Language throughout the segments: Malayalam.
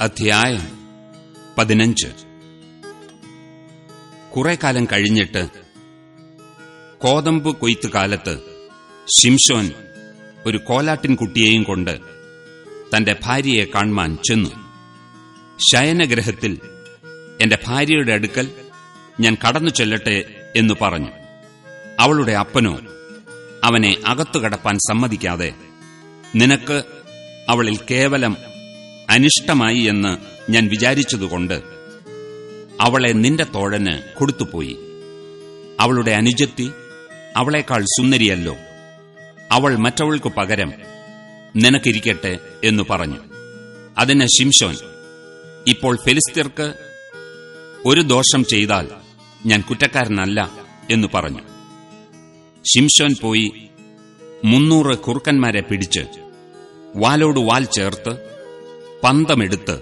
അധ്യായം പതിനഞ്ച്. കുറെ കാലം കഴിഞ്ഞിട്ട് കോതമ്പ് കൊയ്ത്ത് കാലത്ത് ശിംഷോൻ ഒരു കോലാട്ടിൻ കുട്ടിയെയും കൊണ്ട് തന്റെ ഭാര്യയെ കാണുവാൻ ചെന്നു. ശയനഗ്രഹത്തിൽ എന്റെ ഭാര്യയുടെ അടുക്കൽ ഞാൻ കടന്നു ചെല്ലട്ടെ എന്ന് പറഞ്ഞു. അവളുടെ അപ്പനോ അവനെ അകത്തു കടപ്പാൻ സമ്മതിക്കാതെ നിനക്ക് അവളിൽ കേവലം അനിഷ്ടമായി എന്ന് ഞാൻ വിചാരിച്ചതുകൊണ്ട് അവളെ നിന്റെ തോഴന് കൊടുത്തുപോയി. അവളുടെ അനുജത്തി അവളെക്കാൾ സുന്ദരിയല്ലോ. അവൾ മറ്റവൾക്ക് പകരം നിനക്കിരിക്കട്ടെ എന്നു പറഞ്ഞു. അതിന് ശിംഷോൻ ഇപ്പോൾ ഫെലിസ്തീർക്ക് ഒരു ദോഷം ചെയ്താൽ ഞാൻ കുറ്റക്കാരനല്ല എന്നു പറഞ്ഞു. ശിംഷോൻ പോയി മുന്നൂറ് കുറുക്കന്മാരെ പിടിച്ച് വാലോട് വാൽ ചേർത്ത് പന്തമെടുത്ത്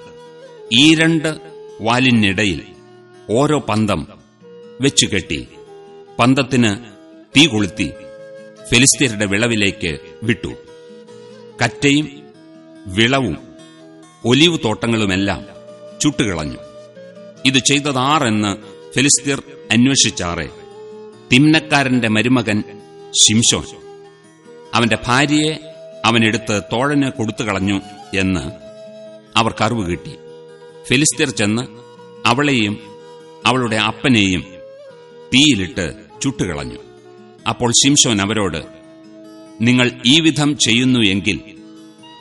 ഈ രണ്ട് വാലിനിടയിൽ ഓരോ പന്തം വെച്ചുകെട്ടി പന്തത്തിന് തീ കൊളുത്തി ഫെലിസ്തീരുടെ വിളവിലേക്ക് വിട്ടു. കറ്റയും വിളവും ഒലിവ് തോട്ടങ്ങളുമെല്ലാം ചുട്ടുകളഞ്ഞു. ഇത് ചെയ്തതാറെന്ന് ഫെലിസ്തീർ അന്വേഷിച്ചാറെ. തിമ്നക്കാരന്റെ മരുമകൻ ശിംഷോൻ അവന്റെ ഭാര്യയെ അവനെടുത്ത് തോഴന് കൊടുത്തു കളഞ്ഞു എന്ന് അവർക്കറിവ് കിട്ടി. ഫിലിസ്തീർ ചെന്ന് അവളെയും അവളുടെ അപ്പനെയും തീയിലിട്ട് ചുട്ടുകളഞ്ഞു. അപ്പോൾ ശിംഷോൻ അവരോട് നിങ്ങൾ ഈ വിധം ചെയ്യുന്നു എങ്കിൽ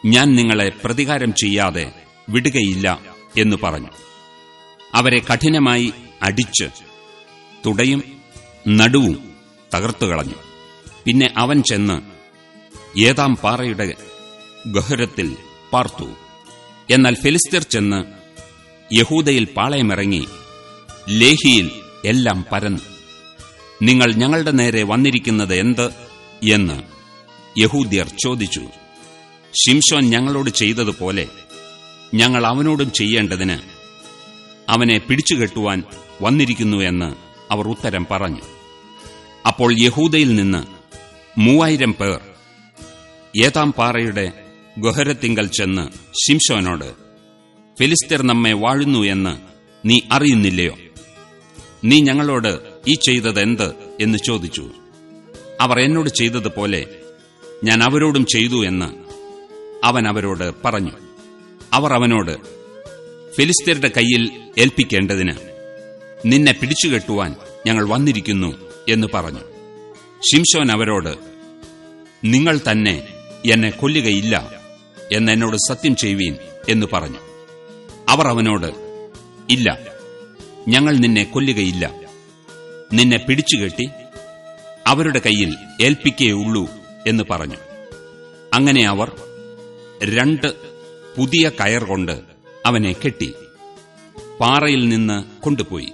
ഞാൻ നിങ്ങളെ പ്രതികാരം ചെയ്യാതെ വിടുകയില്ല എന്ന് പറഞ്ഞു. അവരെ കഠിനമായി അടിച്ച് തുടയും നടുവും തകർത്തുകളഞ്ഞു പിന്നെ അവൻ ചെന്ന് ഏതാം പാറയുടെ ഗഹരത്തിൽ പാർത്തു. എന്നാൽ ഫിലിസ്തീർ ചെന്ന് യഹൂദയിൽ പാളയമിറങ്ങി ലേഹിയിൽ എല്ലാം പരന്നു. നിങ്ങൾ ഞങ്ങളുടെ നേരെ വന്നിരിക്കുന്നത് എന്ത് എന്ന് യഹൂദ്യർ ചോദിച്ചു. ശിംഷോൻ ഞങ്ങളോട് ചെയ്തതുപോലെ ഞങ്ങൾ അവനോടും ചെയ്യേണ്ടതിന് അവനെ പിടിച്ചുകെട്ടുവാൻ വന്നിരിക്കുന്നു എന്ന് അവർ ഉത്തരം പറഞ്ഞു. അപ്പോൾ യഹൂദയിൽ നിന്ന് മൂവായിരം പേർ ഏതാം പാറയുടെ ഗുഹരത്തിങ്കൽ ചെന്ന് ശിംഷോനോട് ഫിലിസ്തീർ നമ്മെ വാഴുന്നു എന്ന് നീ അറിയുന്നില്ലയോ? നീ ഞങ്ങളോട് ഈ ചെയ്തതെന്ത് എന്ന് ചോദിച്ചു. അവർ എന്നോട് ചെയ്തതുപോലെ ഞാൻ അവരോടും ചെയ്തു എന്ന് അവൻ അവരോട് പറഞ്ഞു. അവർ അവനോട് ഫിലിസ്തീരുടെ കയ്യിൽ ഏൽപ്പിക്കേണ്ടതിന് നിന്നെ പിടിച്ചുകെട്ടുവാൻ ഞങ്ങൾ വന്നിരിക്കുന്നു എന്ന് പറഞ്ഞു. ശിംഷോൻ അവരോട് നിങ്ങൾ തന്നെ എന്നെ കൊല്ലുകയില്ല. എന്നോട് സത്യം ചെയ്യുവീൻ എന്ന് പറഞ്ഞു. അവർ അവനോട് ഇല്ല ഞങ്ങൾ നിന്നെ കൊല്ലുകയില്ല. നിന്നെ പിടിച്ചുകെട്ടി അവരുടെ കയ്യിൽ ഏൽപ്പിക്കേയുള്ളൂ എന്ന് പറഞ്ഞു. അങ്ങനെ അവർ രണ്ട് പുതിയ കയർ കൊണ്ട് അവനെ കെട്ടി പാറയിൽ നിന്ന് കൊണ്ടുപോയി.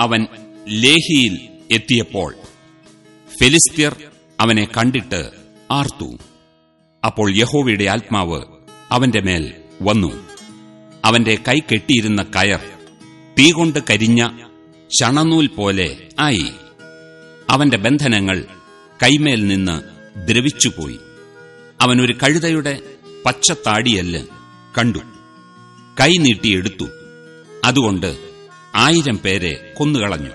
അവൻ ലേഹിയിൽ എത്തിയപ്പോൾ ഫെലിസ്തീർ അവനെ കണ്ടിട്ട് ആർത്തു. അപ്പോൾ യഹോവയുടെ ആത്മാവ് അവന്റെ മേൽ വന്നു. അവന്റെ കൈ കെട്ടിയിരുന്ന കയർ തീ കൊണ്ട് കരിഞ്ഞ ചണനൂൽ പോലെ ആയി. അവന്റെ ബന്ധനങ്ങൾ കൈമേൽ നിന്ന് ദ്രവിച്ചുപോയി. അവൻ ഒരു കഴുതയുടെ പച്ചത്താടിയല്ല് കണ്ടു. കൈ നീട്ടിയെടുത്തു. അതുകൊണ്ട് ആയിരം പേരെ കൊന്നുകളഞ്ഞു.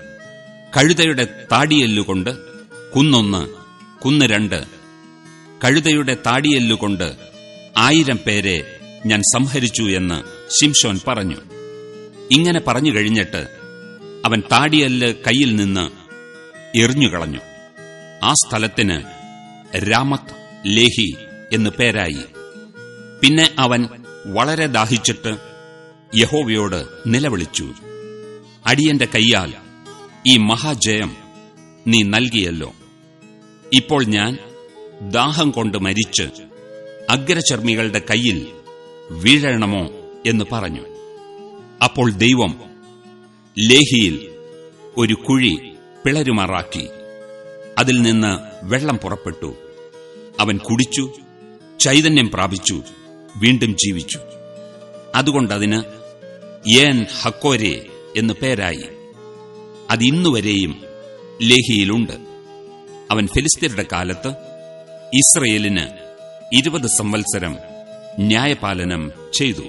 കഴുതയുടെ താടിയല്ലുകൊണ്ട് കുന്നൊന്ന് കുന്ന് രണ്ട് കഴുതയുടെ താടിയെല്ലുകൊണ്ട് ആയിരം പേരെ ഞാൻ സംഹരിച്ചു എന്ന് ശിംഷോൻ പറഞ്ഞു. ഇങ്ങനെ പറഞ്ഞു കഴിഞ്ഞിട്ട് അവൻ താടിയല്ല് കയ്യിൽ നിന്ന് എറിഞ്ഞുകളഞ്ഞു ആ സ്ഥലത്തിന് രാമത് ലേഹി എന്ന് പേരായി. പിന്നെ അവൻ വളരെ ദാഹിച്ചിട്ട് യഹോവയോട് നിലവിളിച്ചു. അടിയന്റെ കൈയാൽ ഈ മഹാജയം നീ നൽകിയല്ലോ. ഇപ്പോൾ ഞാൻ ദാഹം കൊണ്ട് മരിച്ച് അഗ്രചർമ്മികളുടെ കയ്യിൽ വീഴണമോ എന്ന് പറഞ്ഞു. അപ്പോൾ ദൈവം ലേഹിയിൽ ഒരു കുഴി പിളരുമാറാക്കി. അതിൽ നിന്ന് വെള്ളം പുറപ്പെട്ടു. അവൻ കുടിച്ചു ചൈതന്യം പ്രാപിച്ചു വീണ്ടും ജീവിച്ചു. അതുകൊണ്ടതിന് ഏൻ ഹക്കോരെ എന്ന് പേരായി. അത് ഇന്നുവരെയും ലേഹിയിലുണ്ട്. അവൻ ഫിലിസ്തീനയുടെ കാലത്ത് ഇസ്രയേലിന് ഇരുപത് സംവത്സരം ന്യായപാലനം ചെയ്തു.